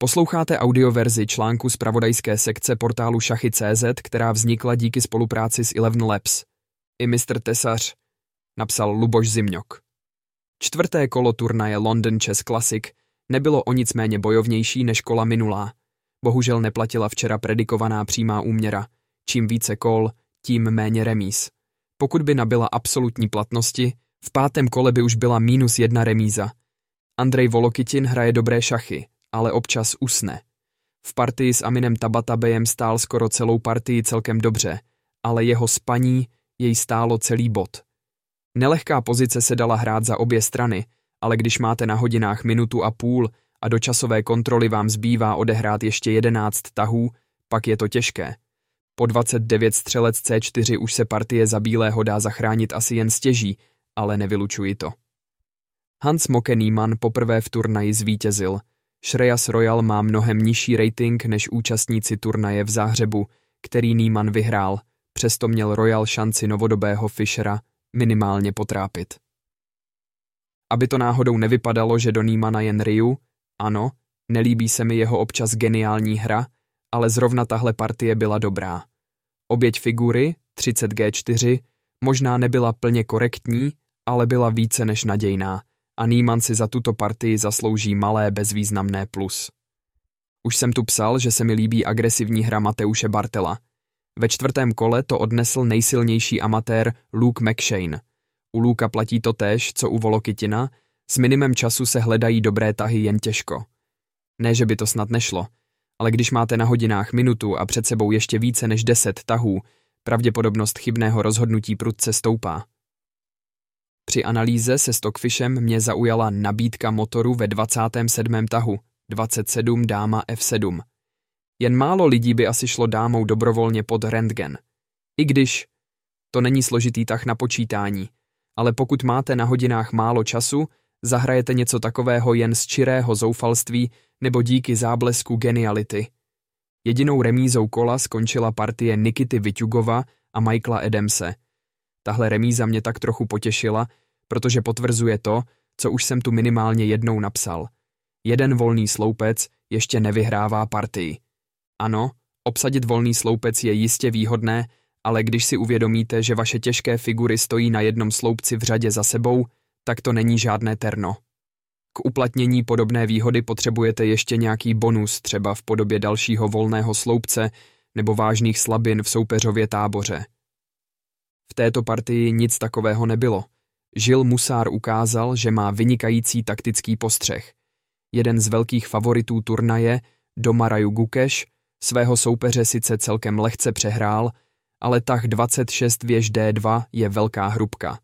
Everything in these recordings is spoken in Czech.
Posloucháte audioverzi článku z pravodajské sekce portálu Šachy.cz, která vznikla díky spolupráci s Eleven Labs. I mistr Tesař napsal Luboš Zimňok. Čtvrté kolo turnaje London Chess Classic nebylo o nic méně bojovnější než kola minulá. Bohužel neplatila včera predikovaná přímá úměra. Čím více kol, tím méně remíz. Pokud by nabyla absolutní platnosti, v pátém kole by už byla minus jedna remíza. Andrej Volokytin hraje dobré šachy, ale občas usne. V partii s Aminem Tabatabejem stál skoro celou partii celkem dobře, ale jeho spaní jej stálo celý bod. Nelehká pozice se dala hrát za obě strany, ale když máte na hodinách minutu a půl a do časové kontroly vám zbývá odehrát ještě jedenáct tahů, pak je to těžké. Po 29 střelec C4 už se partie za bílého dá zachránit asi jen stěží, ale nevylučuji to. Hans Mokenýman poprvé v turnaji zvítězil. Shreyas Royal má mnohem nižší rating než účastníci turnaje v Záhřebu, který Nýman vyhrál, přesto měl Royal šanci novodobého Fischera minimálně potrápit. Aby to náhodou nevypadalo, že do Nýmana jen Ryu, ano, nelíbí se mi jeho občas geniální hra, ale zrovna tahle partie byla dobrá. Oběť figury, 30G4, možná nebyla plně korektní, ale byla více než nadějná a Nýman si za tuto partii zaslouží malé bezvýznamné plus. Už jsem tu psal, že se mi líbí agresivní hra Mateuše Bartela. Ve čtvrtém kole to odnesl nejsilnější amatér Luke McShane. U Luka platí to též, co u Volokytina, s minimem času se hledají dobré tahy jen těžko. Ne, že by to snad nešlo, ale když máte na hodinách minutu a před sebou ještě více než deset tahů, pravděpodobnost chybného rozhodnutí prudce stoupá. Při analýze se Stockfishem mě zaujala nabídka motoru ve 27. tahu, 27 dáma F7. Jen málo lidí by asi šlo dámou dobrovolně pod rentgen. I když to není složitý tah na počítání, ale pokud máte na hodinách málo času, zahrajete něco takového jen z čirého zoufalství nebo díky záblesku geniality. Jedinou remízou kola skončila partie Nikity Vyťugova a Michaela Edemse – Tahle remíza mě tak trochu potěšila, protože potvrzuje to, co už jsem tu minimálně jednou napsal. Jeden volný sloupec ještě nevyhrává partii. Ano, obsadit volný sloupec je jistě výhodné, ale když si uvědomíte, že vaše těžké figury stojí na jednom sloupci v řadě za sebou, tak to není žádné terno. K uplatnění podobné výhody potřebujete ještě nějaký bonus, třeba v podobě dalšího volného sloupce nebo vážných slabin v soupeřově táboře. V této partii nic takového nebylo. Žil Musár ukázal, že má vynikající taktický postřeh. Jeden z velkých favoritů turnaje, Domaraju Gukeš, svého soupeře sice celkem lehce přehrál, ale tah 26 věž D2 je velká hrubka.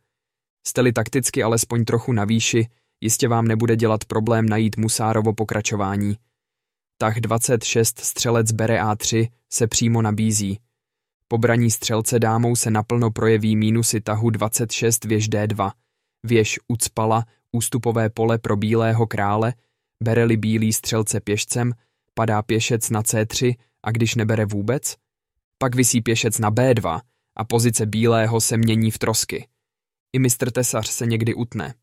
Jste-li takticky alespoň trochu na výši, jistě vám nebude dělat problém najít Musárovo pokračování. Tah 26 střelec bere A3 se přímo nabízí. Po braní střelce dámou se naplno projeví mínusy tahu 26 věž D2. Věž ucpala ústupové pole pro bílého krále, bere-li bílý střelce pěšcem, padá pěšec na C3 a když nebere vůbec, pak visí pěšec na B2 a pozice bílého se mění v trosky. I mistr tesař se někdy utne.